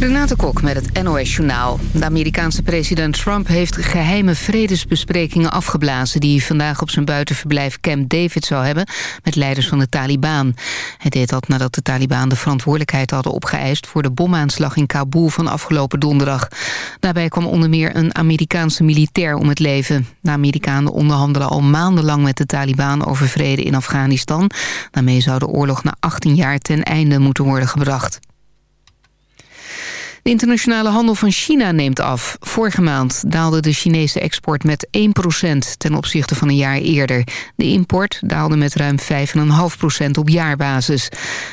Renate Kok met het NOS Journaal. De Amerikaanse president Trump heeft geheime vredesbesprekingen afgeblazen... die hij vandaag op zijn buitenverblijf Camp David zou hebben... met leiders van de Taliban. Hij deed dat nadat de Taliban de verantwoordelijkheid hadden opgeëist... voor de bomaanslag in Kabul van afgelopen donderdag. Daarbij kwam onder meer een Amerikaanse militair om het leven. De Amerikanen onderhandelen al maandenlang met de Taliban over vrede in Afghanistan. Daarmee zou de oorlog na 18 jaar ten einde moeten worden gebracht. De internationale handel van China neemt af. Vorige maand daalde de Chinese export met 1% ten opzichte van een jaar eerder. De import daalde met ruim 5,5% op jaarbasis.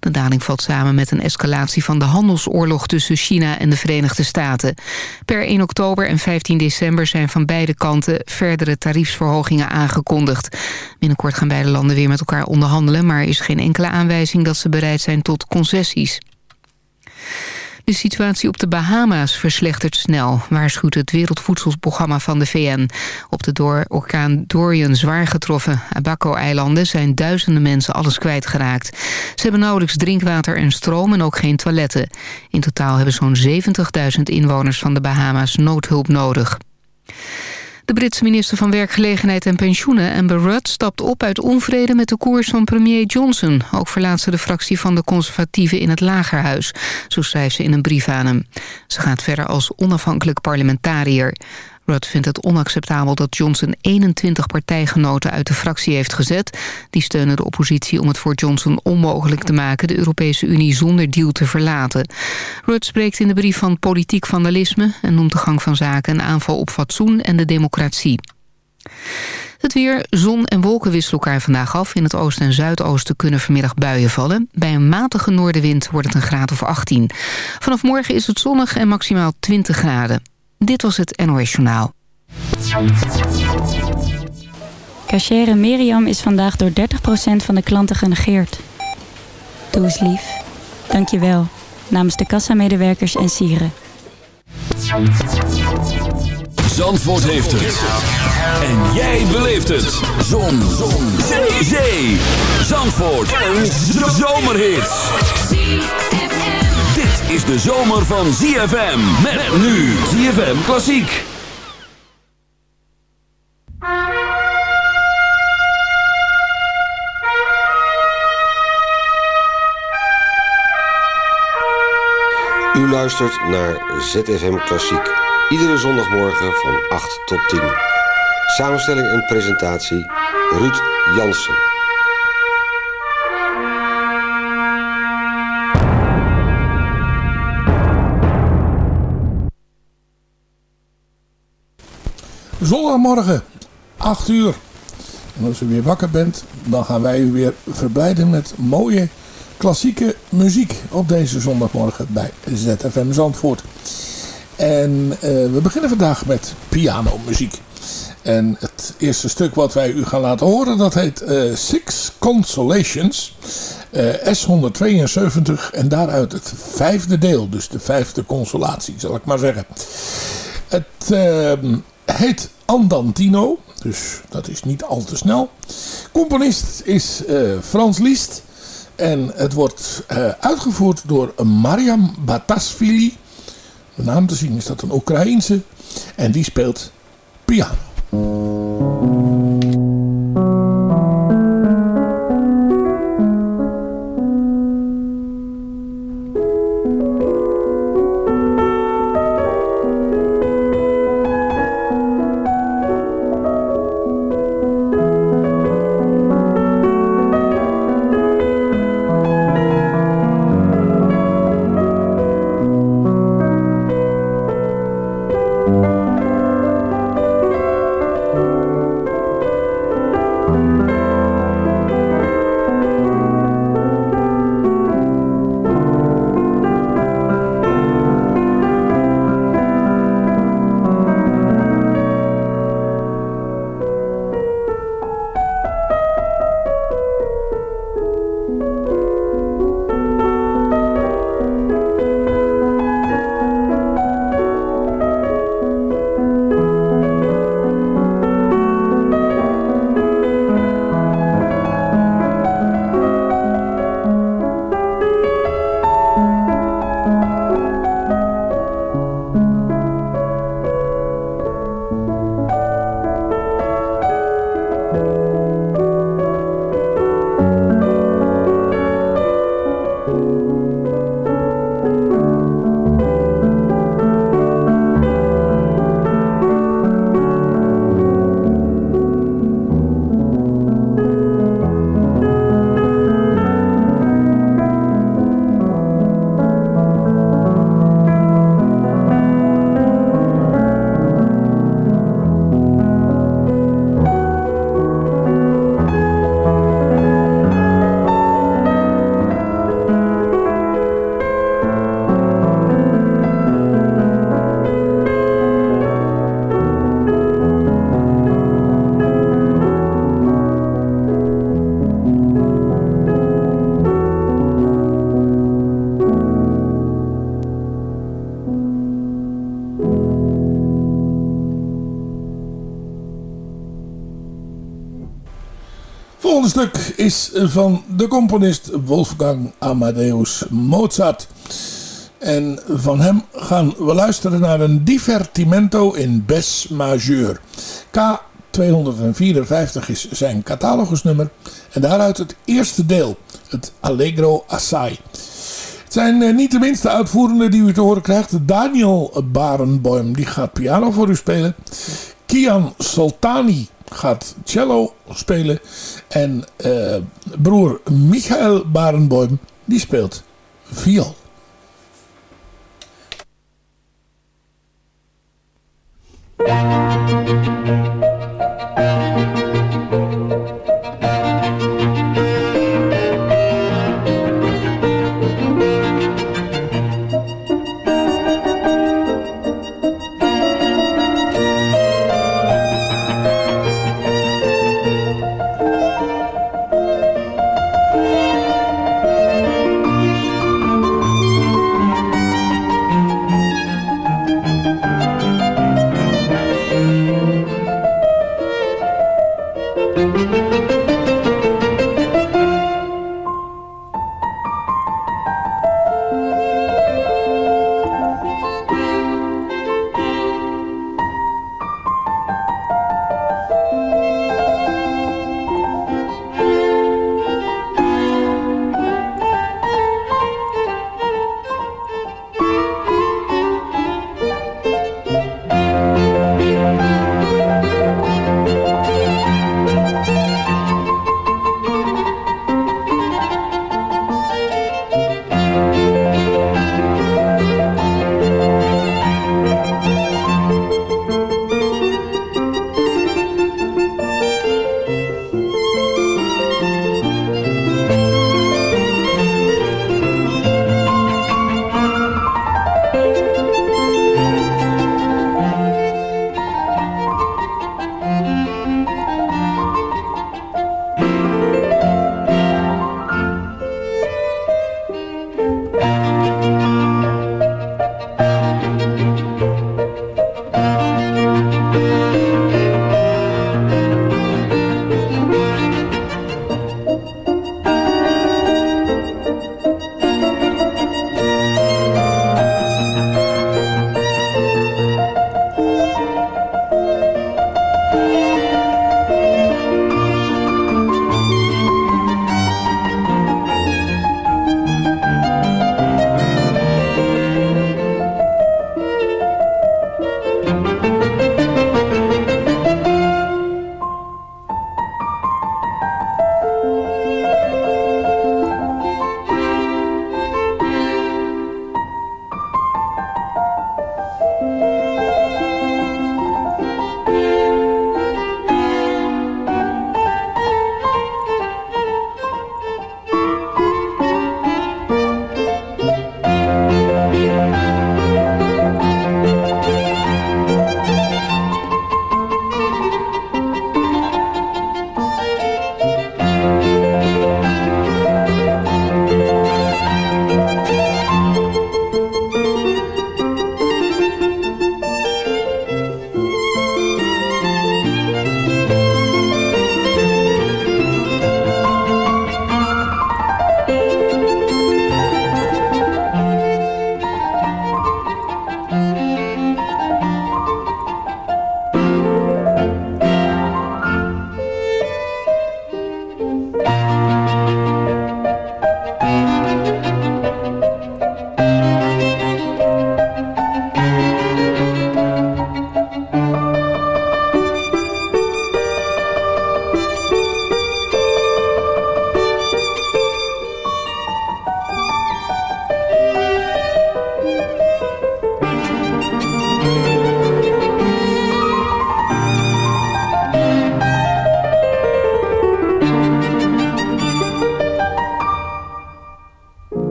De daling valt samen met een escalatie van de handelsoorlog tussen China en de Verenigde Staten. Per 1 oktober en 15 december zijn van beide kanten verdere tariefsverhogingen aangekondigd. Binnenkort gaan beide landen weer met elkaar onderhandelen, maar er is geen enkele aanwijzing dat ze bereid zijn tot concessies. De situatie op de Bahama's verslechtert snel, waarschuwt het Wereldvoedselprogramma van de VN. Op de door orkaan Dorian zwaar getroffen Abaco-eilanden zijn duizenden mensen alles kwijtgeraakt. Ze hebben nauwelijks drinkwater en stroom en ook geen toiletten. In totaal hebben zo'n 70.000 inwoners van de Bahama's noodhulp nodig. De Britse minister van Werkgelegenheid en Pensioenen, Amber Rudd... stapt op uit onvrede met de koers van premier Johnson. Ook verlaat ze de fractie van de conservatieven in het Lagerhuis. Zo schrijft ze in een brief aan hem. Ze gaat verder als onafhankelijk parlementariër. Rudd vindt het onacceptabel dat Johnson 21 partijgenoten uit de fractie heeft gezet. Die steunen de oppositie om het voor Johnson onmogelijk te maken... de Europese Unie zonder deal te verlaten. Rudd spreekt in de brief van politiek vandalisme... en noemt de gang van zaken een aanval op fatsoen en de democratie. Het weer, zon en wolken wisselen elkaar vandaag af. In het oosten en zuidoosten kunnen vanmiddag buien vallen. Bij een matige noordenwind wordt het een graad of 18. Vanaf morgen is het zonnig en maximaal 20 graden. Dit was het NOS Journaal. Cachere Miriam is vandaag door 30% van de klanten genegeerd. Doe eens lief. Dank je wel. Namens de kassamedewerkers en sieren. Zandvoort heeft het. En jij beleeft het. Zon. Zon. Zee. Zee. Zandvoort. Een zomerhit is de zomer van ZFM. Met nu ZFM Klassiek. U luistert naar ZFM Klassiek. Iedere zondagmorgen van 8 tot 10. Samenstelling en presentatie Ruud Jansen. Zondagmorgen, 8 uur. En als u weer wakker bent, dan gaan wij u weer verblijden met mooie klassieke muziek op deze zondagmorgen bij ZFM Zandvoort. En uh, we beginnen vandaag met pianomuziek. En het eerste stuk wat wij u gaan laten horen, dat heet uh, Six Consolations. Uh, S172 en daaruit het vijfde deel, dus de vijfde consolatie zal ik maar zeggen. Het ehm, heet Andantino. Dus dat is niet al te snel. Componist is uh, Frans Liszt. En het wordt uh, uitgevoerd door Mariam Batasvili. De naam te zien is dat een Oekraïense. En die speelt piano. Van de componist Wolfgang Amadeus Mozart. En van hem gaan we luisteren naar een divertimento in Bes majeur. K254 is zijn catalogusnummer en daaruit het eerste deel, het Allegro Assai. Het zijn eh, niet de minste uitvoerenden die u te horen krijgt. Daniel Barenboim die gaat piano voor u spelen. Kian Soltani gaat cello spelen. En eh, broer Michael Barenboim, die speelt viool.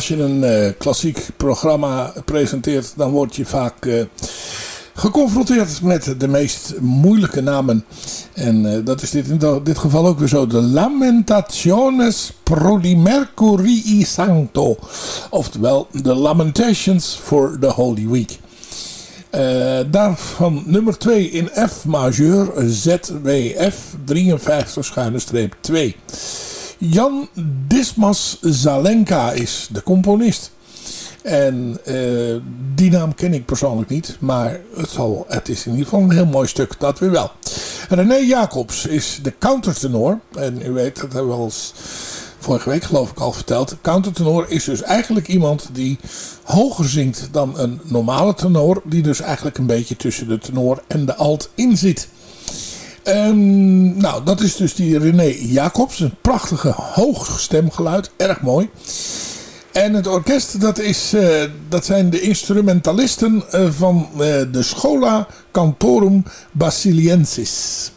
Als je een uh, klassiek programma presenteert, dan word je vaak uh, geconfronteerd met de meest moeilijke namen. En uh, dat is dit in dit geval ook weer zo. De Lamentaciones pro di Mercurii Sancto. Oftewel, de Lamentations for the Holy Week. Uh, daarvan nummer 2 in F majeur, ZWF 53-2. Jan Dismas Zalenka is de componist. En uh, die naam ken ik persoonlijk niet. Maar het, zal, het is in ieder geval een heel mooi stuk. Dat weer wel. René Jacobs is de countertenor. En u weet, dat hebben we al vorige week geloof ik al verteld. Countertenor is dus eigenlijk iemand die hoger zingt dan een normale tenor. Die dus eigenlijk een beetje tussen de tenor en de alt in zit. En, nou, dat is dus die René Jacobs. Een prachtige hoog stemgeluid. Erg mooi. En het orkest, dat, is, uh, dat zijn de instrumentalisten uh, van uh, de Schola Cantorum Basiliensis.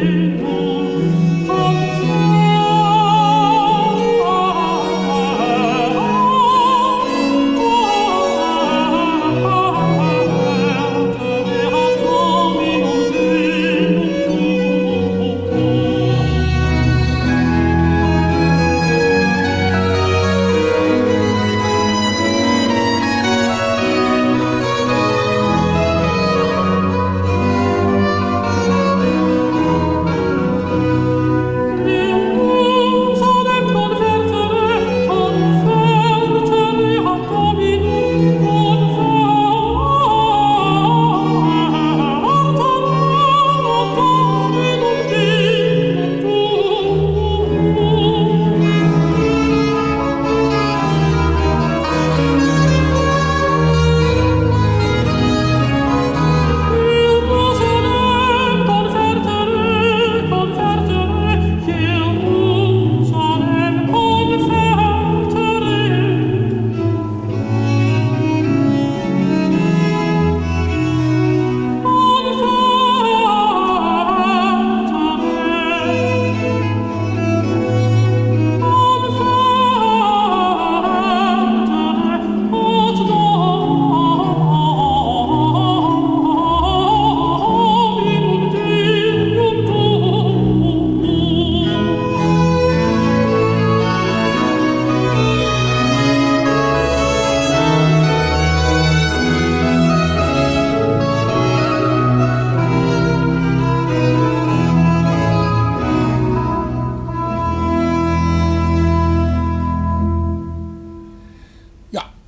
day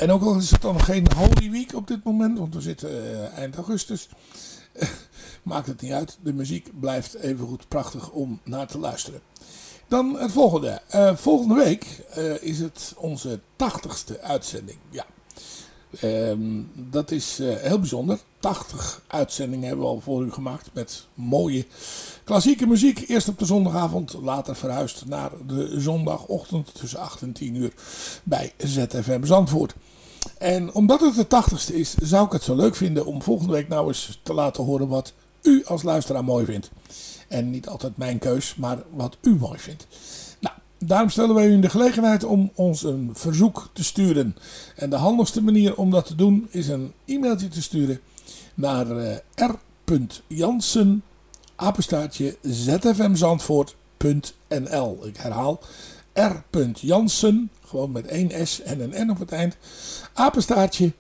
is het dan geen Holy Week op dit moment, want we zitten uh, eind augustus. Maakt het niet uit, de muziek blijft even goed prachtig om naar te luisteren. Dan het volgende. Uh, volgende week uh, is het onze tachtigste uitzending. Ja. Um, dat is heel bijzonder. 80 uitzendingen hebben we al voor u gemaakt met mooie klassieke muziek. Eerst op de zondagavond, later verhuisd naar de zondagochtend tussen 8 en 10 uur bij ZFM Zandvoort. En omdat het de 80ste is, zou ik het zo leuk vinden om volgende week nou eens te laten horen wat u als luisteraar mooi vindt. En niet altijd mijn keus, maar wat u mooi vindt. Nou, daarom stellen wij u de gelegenheid om ons een verzoek te sturen. En de handigste manier om dat te doen is een e-mailtje te sturen naar uh, r.jansen apenstaartje Ik herhaal r.jansen, gewoon met één s en een n op het eind, apenstaartje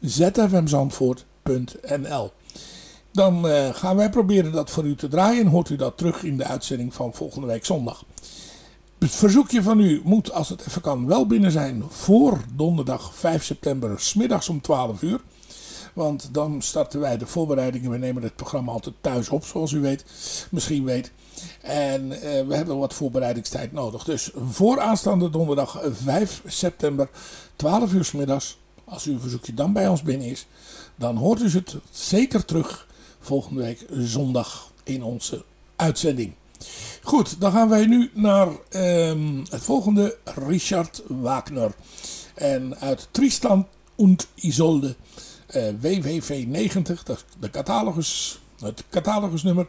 zfmzandvoort.nl dan uh, gaan wij proberen dat voor u te draaien. Hoort u dat terug in de uitzending van volgende week zondag. Het verzoekje van u moet, als het even kan, wel binnen zijn voor donderdag 5 september, smiddags om 12 uur. Want dan starten wij de voorbereidingen. We nemen het programma altijd thuis op, zoals u weet, misschien weet. En uh, we hebben wat voorbereidingstijd nodig. Dus voor aanstaande donderdag 5 september, 12 uur smiddags, als uw verzoekje dan bij ons binnen is, dan hoort u het zeker terug volgende week zondag in onze uitzending. Goed, dan gaan wij nu naar um, het volgende. Richard Wagner. En uit Tristan und Isolde. Uh, WWV 90, dat is de catalogus, het catalogusnummer.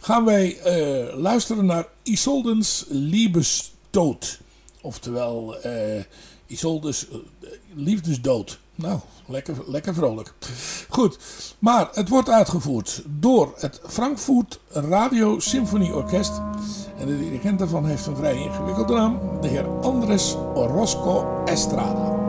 Gaan wij uh, luisteren naar Isoldens Liebesdood. Oftewel uh, Isoldes liefdesdood. Nou, lekker, lekker vrolijk. Goed, maar het wordt uitgevoerd door het Frankfurt Radio Symphony Orkest. En de dirigent daarvan heeft een vrij ingewikkelde naam. De heer Andres Orozco Estrada.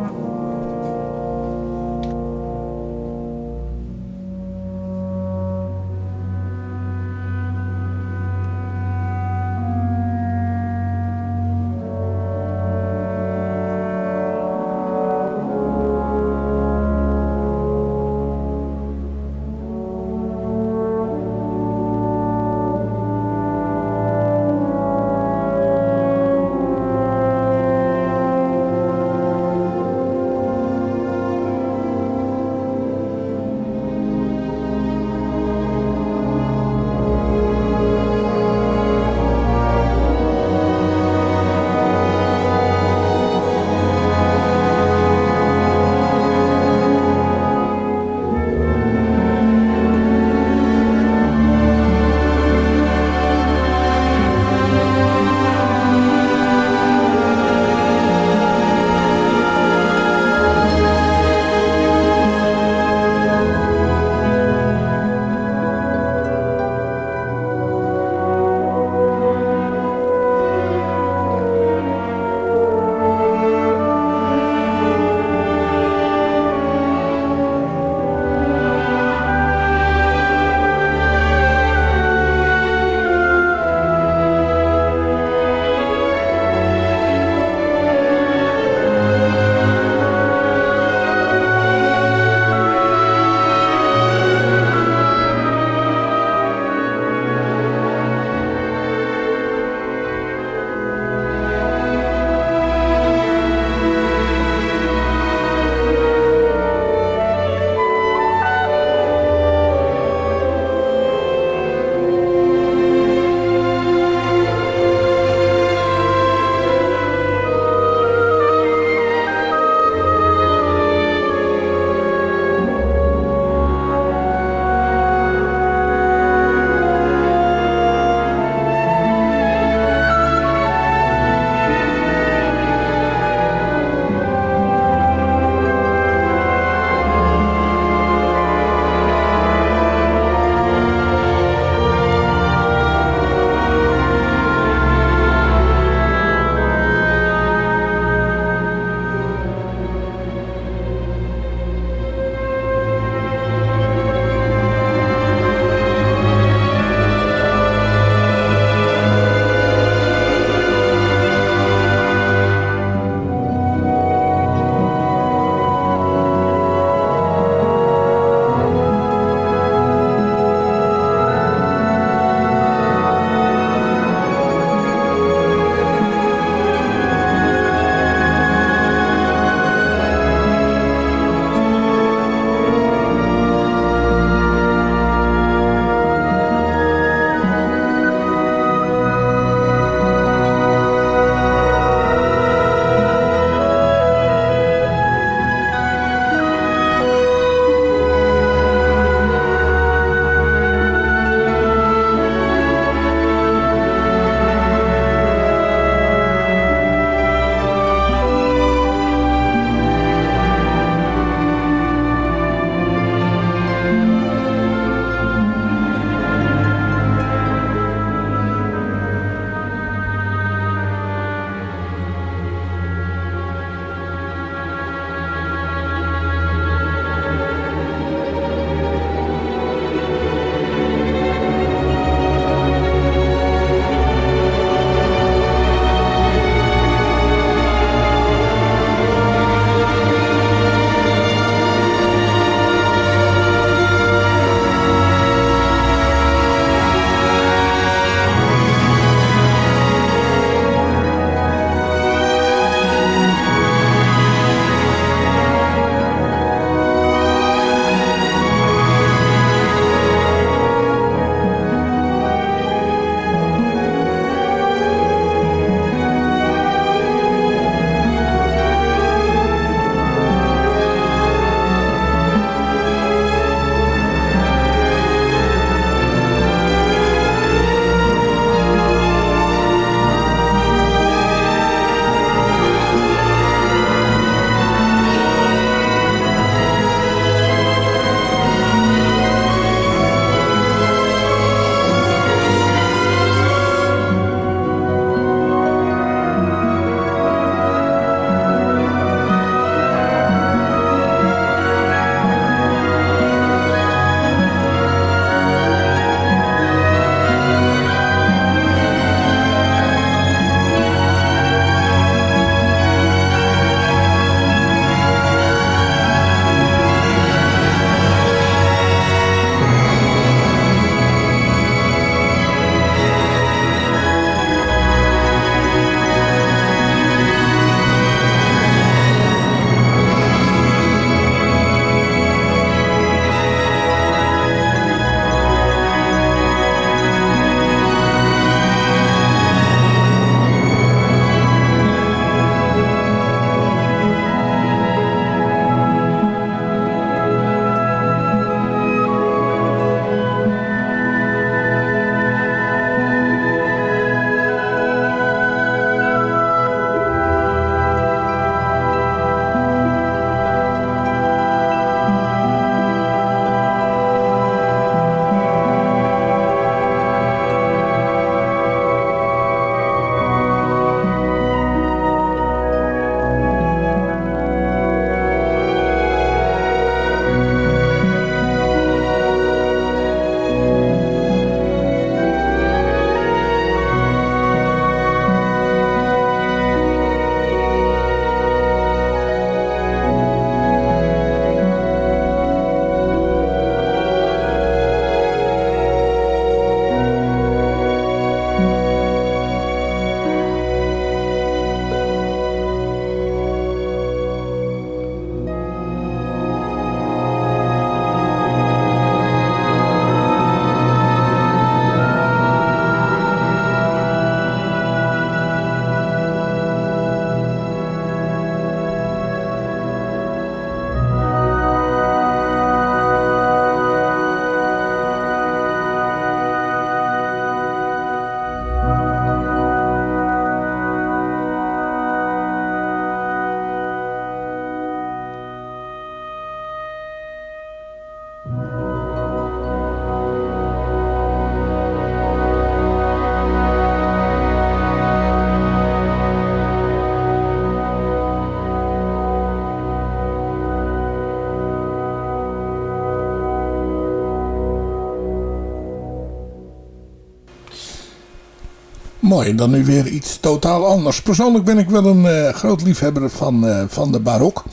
Mooi, dan nu weer iets totaal anders. Persoonlijk ben ik wel een uh, groot liefhebber van, uh, van de barok.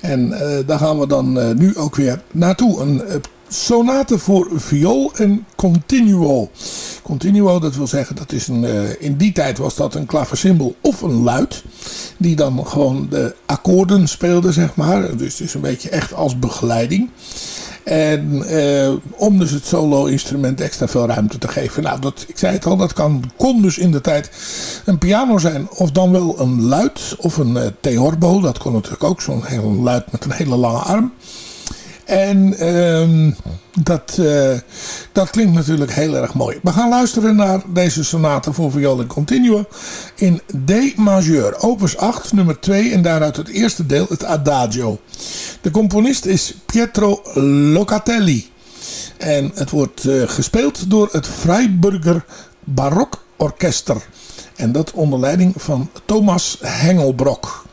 En uh, daar gaan we dan nu ook weer naartoe. Een sonate voor viool en continuo. Continuo, dat wil zeggen, dat is een, in die tijd was dat een klaversymbol of een luid. Die dan gewoon de akkoorden speelde, zeg maar. Dus het is een beetje echt als begeleiding. En eh, om dus het solo-instrument extra veel ruimte te geven. Nou, dat, ik zei het al, dat kan, kon dus in de tijd een piano zijn. Of dan wel een luid of een uh, theorbo. Dat kon natuurlijk ook, zo'n heel luid met een hele lange arm. En uh, dat, uh, dat klinkt natuurlijk heel erg mooi. We gaan luisteren naar deze sonate voor viool in continue in D majeur, opus 8, nummer 2 en daaruit het eerste deel, het Adagio. De componist is Pietro Locatelli. En het wordt uh, gespeeld door het Freiburger Barok Orkester. En dat onder leiding van Thomas Hengelbrok.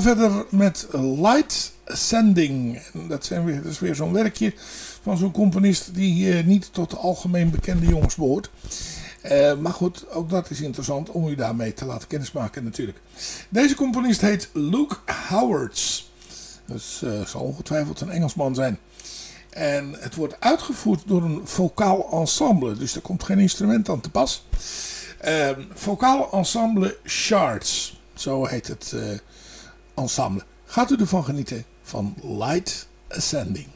Verder met Light Ascending. Dat, zijn weer, dat is weer zo'n werkje van zo'n componist die uh, niet tot de algemeen bekende jongens behoort. Uh, maar goed, ook dat is interessant om u daarmee te laten kennismaken natuurlijk. Deze componist heet Luke Howards. Dus uh, zal ongetwijfeld een Engelsman zijn. En het wordt uitgevoerd door een vocaal ensemble. Dus er komt geen instrument aan te pas. Uh, vocaal ensemble Shards. Zo heet het ensemble. Gaat u ervan genieten van Light Ascending.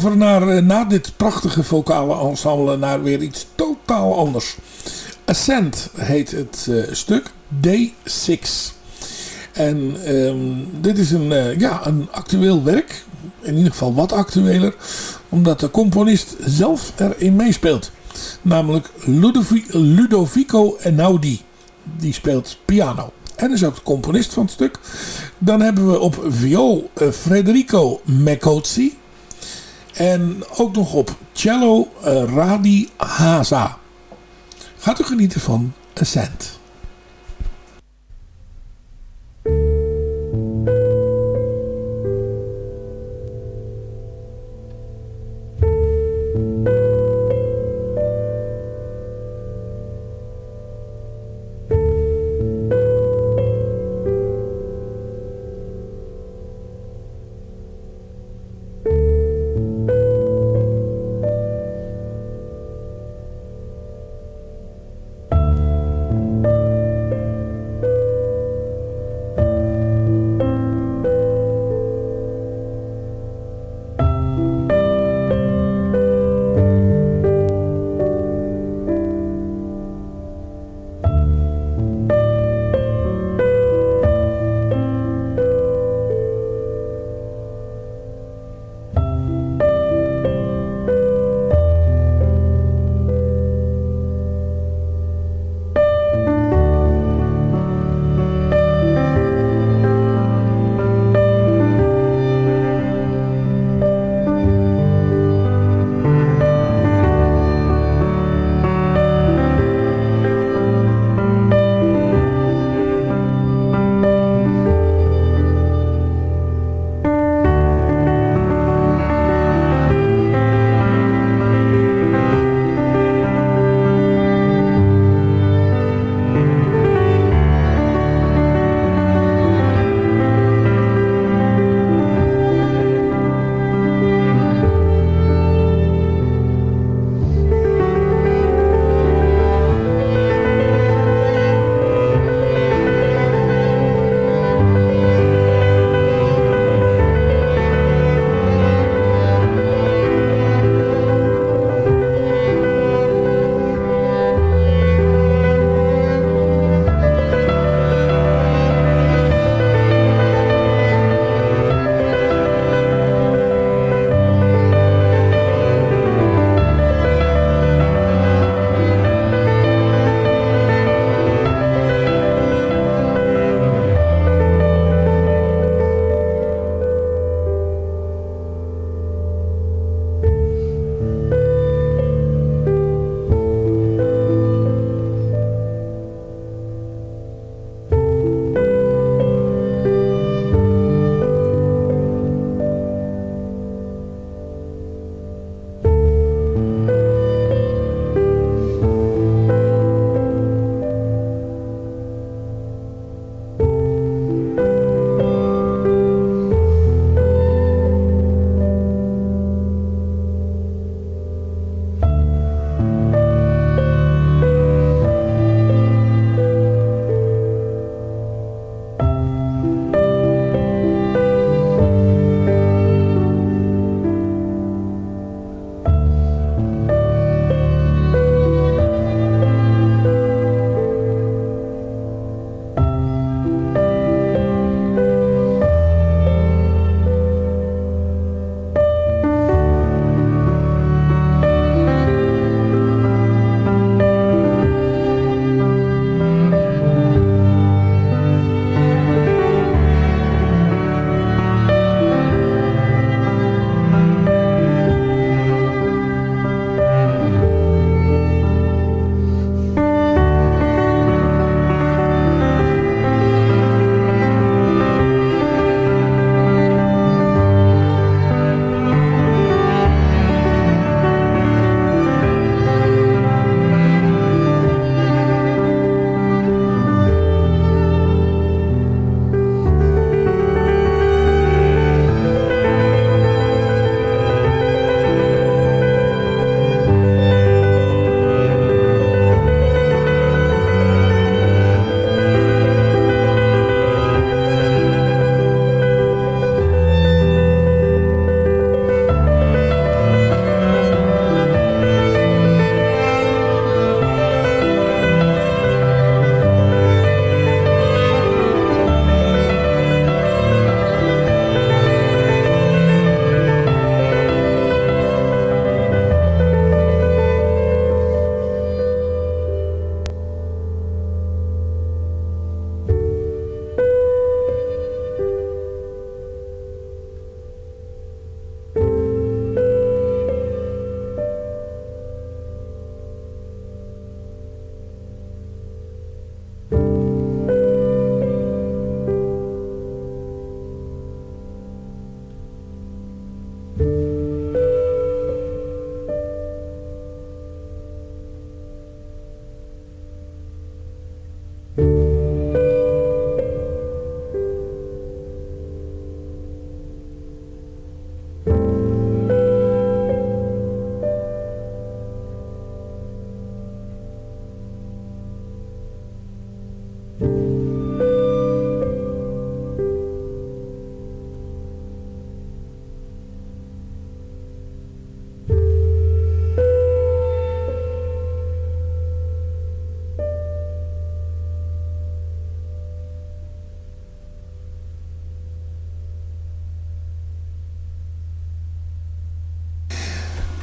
Over naar, eh, na dit prachtige vocale ensemble, naar weer iets totaal anders. Ascent heet het uh, stuk, D6. En um, dit is een, uh, ja, een actueel werk, in ieder geval wat actueler, omdat de componist zelf erin meespeelt. Namelijk Ludovico Einaudi, die speelt piano. En is ook de componist van het stuk. Dan hebben we op viool Federico Mecozzi. En ook nog op cello uh, Radi Haza. Gaat u genieten van Ascent.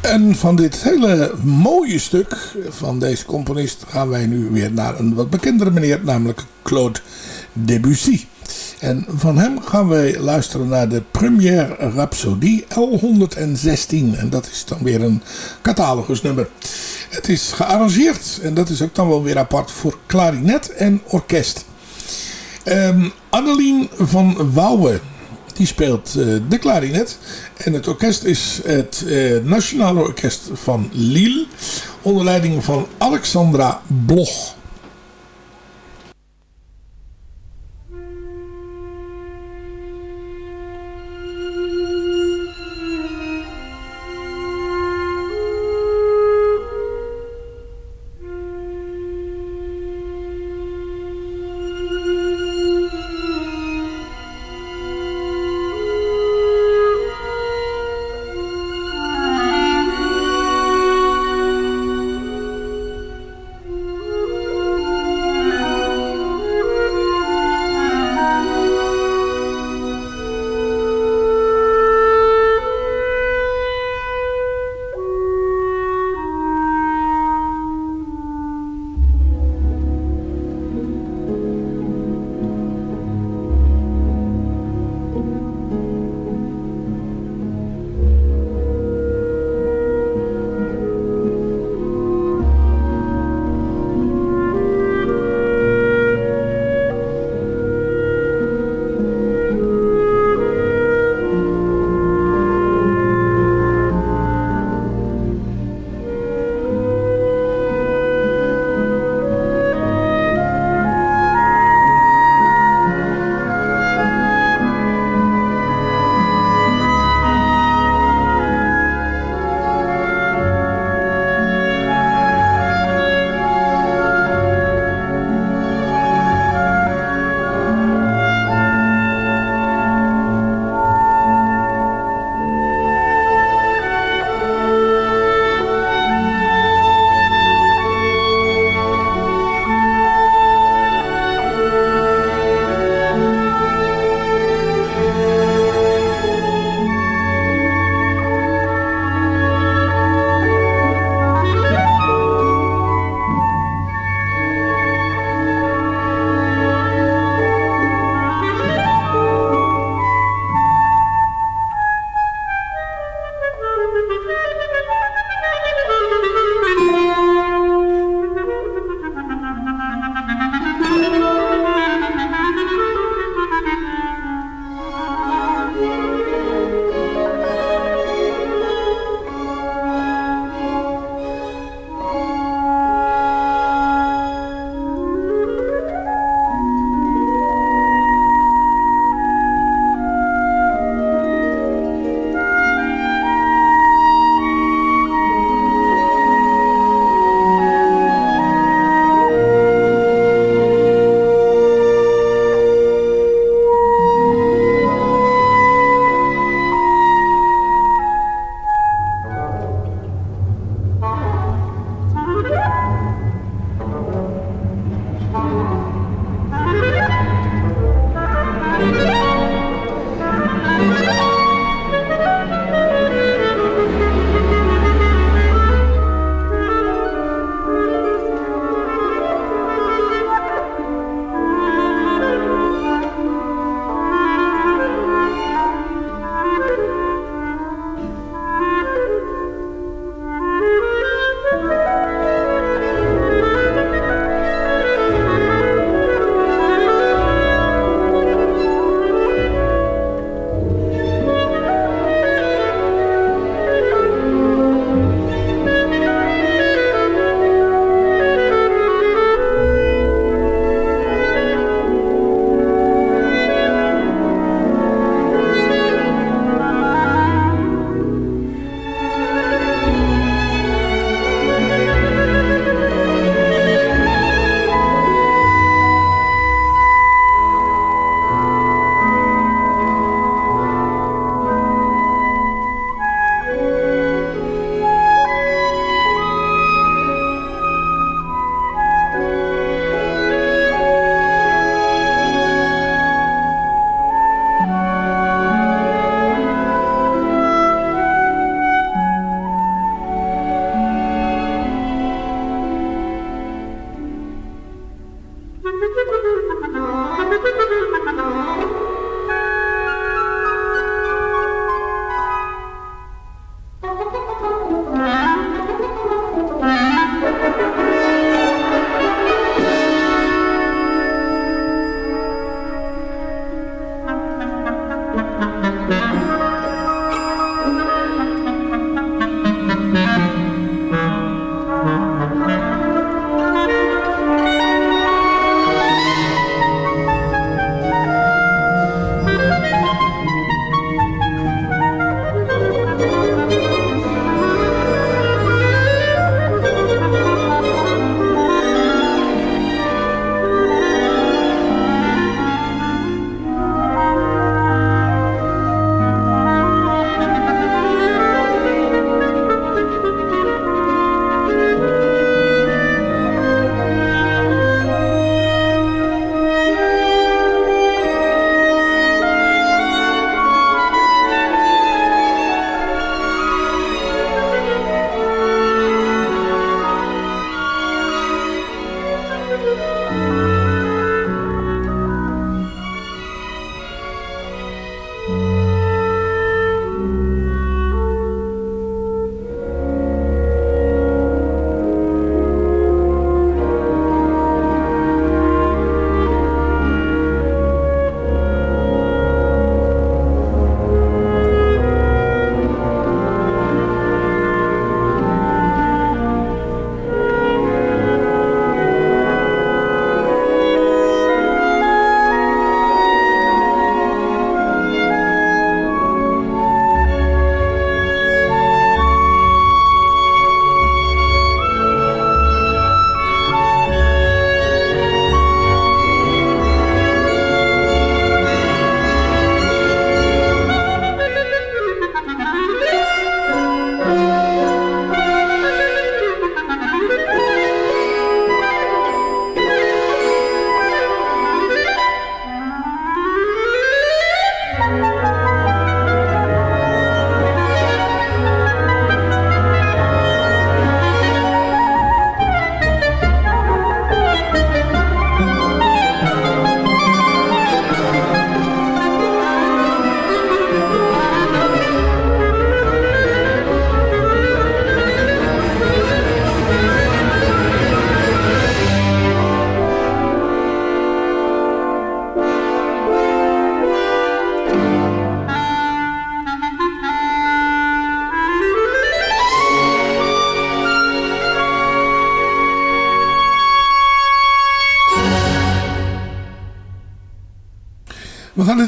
En van dit hele mooie stuk van deze componist gaan wij nu weer naar een wat bekendere meneer, namelijk Claude Debussy. En van hem gaan wij luisteren naar de Première Rhapsodie L116. En dat is dan weer een catalogusnummer. Het is gearrangeerd en dat is ook dan wel weer apart voor klarinet en orkest. Um, Annelien van Wouwen die speelt uh, de klarinet. En het orkest is het uh, Nationale Orkest van Lille. Onder leiding van Alexandra Bloch.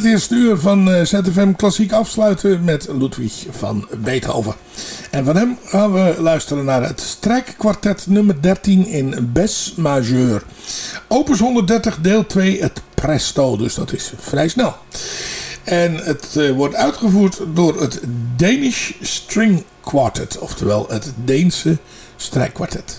Eerste uur van uh, ZFM Klassiek afsluiten met Ludwig van Beethoven. En van hem gaan we luisteren naar het strijkkwartet nummer 13 in Bes majeur. Opus 130 deel 2 het Presto, dus dat is vrij snel. En het uh, wordt uitgevoerd door het Danish String Quartet, oftewel het Deense strijkkwartet.